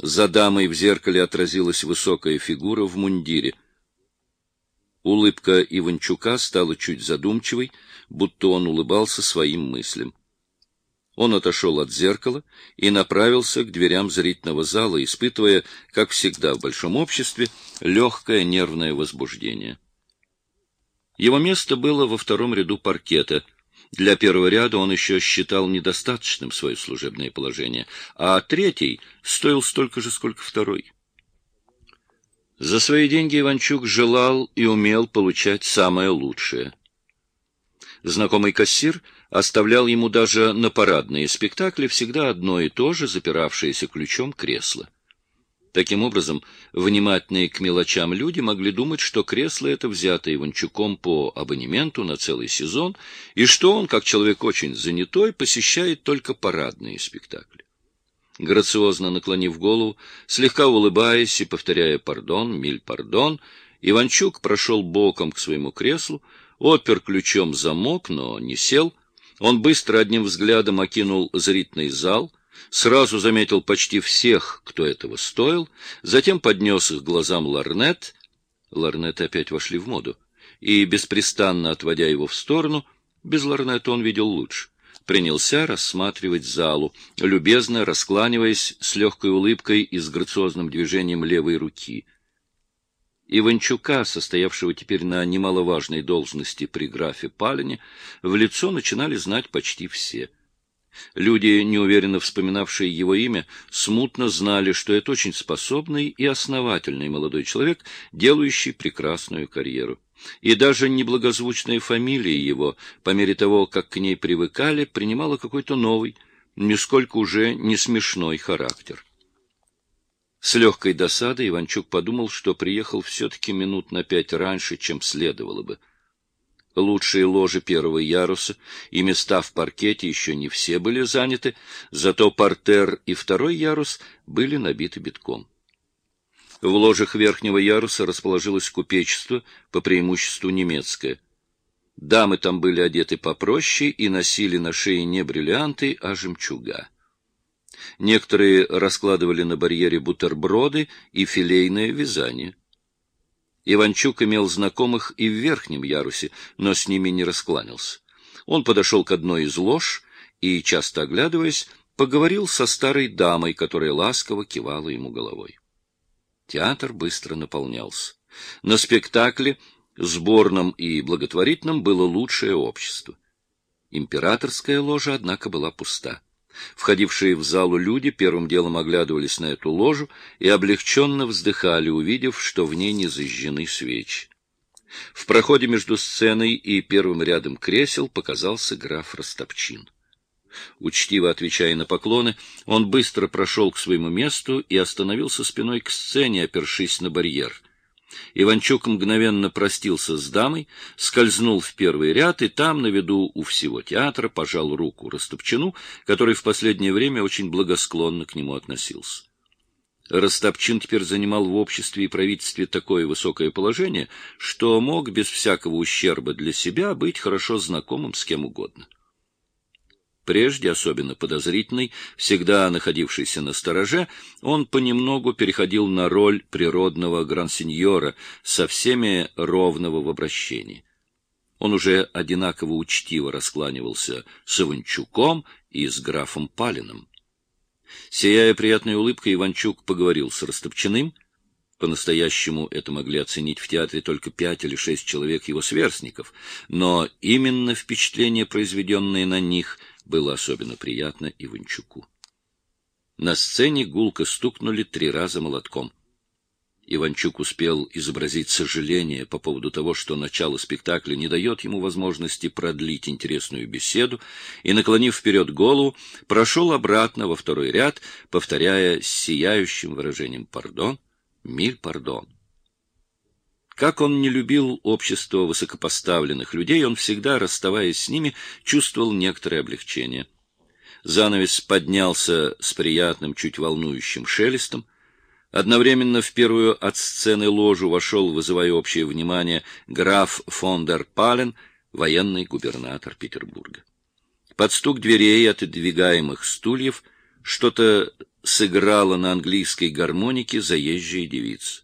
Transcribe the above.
За дамой в зеркале отразилась высокая фигура в мундире. Улыбка Иванчука стала чуть задумчивой, будто он улыбался своим мыслям. Он отошел от зеркала и направился к дверям зрительного зала, испытывая, как всегда в большом обществе, легкое нервное возбуждение. Его место было во втором ряду паркета. Для первого ряда он еще считал недостаточным свое служебное положение, а третий стоил столько же, сколько второй. За свои деньги Иванчук желал и умел получать самое лучшее. Знакомый кассир оставлял ему даже на парадные спектакли всегда одно и то же запиравшееся ключом кресло. Таким образом, внимательные к мелочам люди могли думать, что кресло это взято Иванчуком по абонементу на целый сезон, и что он, как человек очень занятой, посещает только парадные спектакли. Грациозно наклонив голову, слегка улыбаясь и повторяя «пардон», «миль пардон», Иванчук прошел боком к своему креслу, отпер ключом замок, но не сел. Он быстро одним взглядом окинул зрительный зал, сразу заметил почти всех, кто этого стоил, затем поднес их глазам ларнет. Ларнеты опять вошли в моду. И, беспрестанно отводя его в сторону, без ларнета он видел лучше, принялся рассматривать залу, любезно раскланиваясь с легкой улыбкой и с грациозным движением левой руки — Иванчука, состоявшего теперь на немаловажной должности при графе Палине, в лицо начинали знать почти все. Люди, неуверенно вспоминавшие его имя, смутно знали, что это очень способный и основательный молодой человек, делающий прекрасную карьеру. И даже неблагозвучная фамилия его, по мере того, как к ней привыкали, принимала какой-то новый, нисколько уже не смешной характер. С легкой досадой Иванчук подумал, что приехал все-таки минут на пять раньше, чем следовало бы. Лучшие ложи первого яруса и места в паркете еще не все были заняты, зато портер и второй ярус были набиты битком. В ложах верхнего яруса расположилось купечество, по преимуществу немецкое. Дамы там были одеты попроще и носили на шее не бриллианты, а жемчуга. Некоторые раскладывали на барьере бутерброды и филейное вязание. Иванчук имел знакомых и в верхнем ярусе, но с ними не раскланялся. Он подошел к одной из лож и, часто оглядываясь, поговорил со старой дамой, которая ласково кивала ему головой. Театр быстро наполнялся. На спектакле, сборном и благотворительном, было лучшее общество. Императорская ложа, однако, была пуста. Входившие в залу люди первым делом оглядывались на эту ложу и облегченно вздыхали, увидев, что в ней не зажжены свечи. В проходе между сценой и первым рядом кресел показался граф Растопчин. Учтиво отвечая на поклоны, он быстро прошел к своему месту и остановился спиной к сцене, опершись на барьер. Иванчук мгновенно простился с дамой, скользнул в первый ряд и там, на виду у всего театра, пожал руку Растопчину, который в последнее время очень благосклонно к нему относился. Растопчин теперь занимал в обществе и правительстве такое высокое положение, что мог без всякого ущерба для себя быть хорошо знакомым с кем угодно прежде особенно подозрительный, всегда находившийся на стороже, он понемногу переходил на роль природного грансиньора со всеми ровного в обращении. Он уже одинаково учтиво раскланивался с Иванчуком и с графом Палиным. Сияя приятной улыбкой, Иванчук поговорил с Растопчиным. По-настоящему это могли оценить в театре только пять или шесть человек его сверстников, но именно впечатление, произведенное на них, было особенно приятно Иванчуку. На сцене гулко стукнули три раза молотком. Иванчук успел изобразить сожаление по поводу того, что начало спектакля не дает ему возможности продлить интересную беседу, и, наклонив вперед голову, прошел обратно во второй ряд, повторяя с сияющим выражением «пардон», «миль пардон». Как он не любил общество высокопоставленных людей, он всегда, расставаясь с ними, чувствовал некоторое облегчение. Занавес поднялся с приятным, чуть волнующим шелестом. Одновременно в первую от сцены ложу вошел, вызывая общее внимание, граф фон дер Пален, военный губернатор Петербурга. Под стук дверей, отодвигаемых стульев, что-то сыграла на английской гармонике заезжая девица.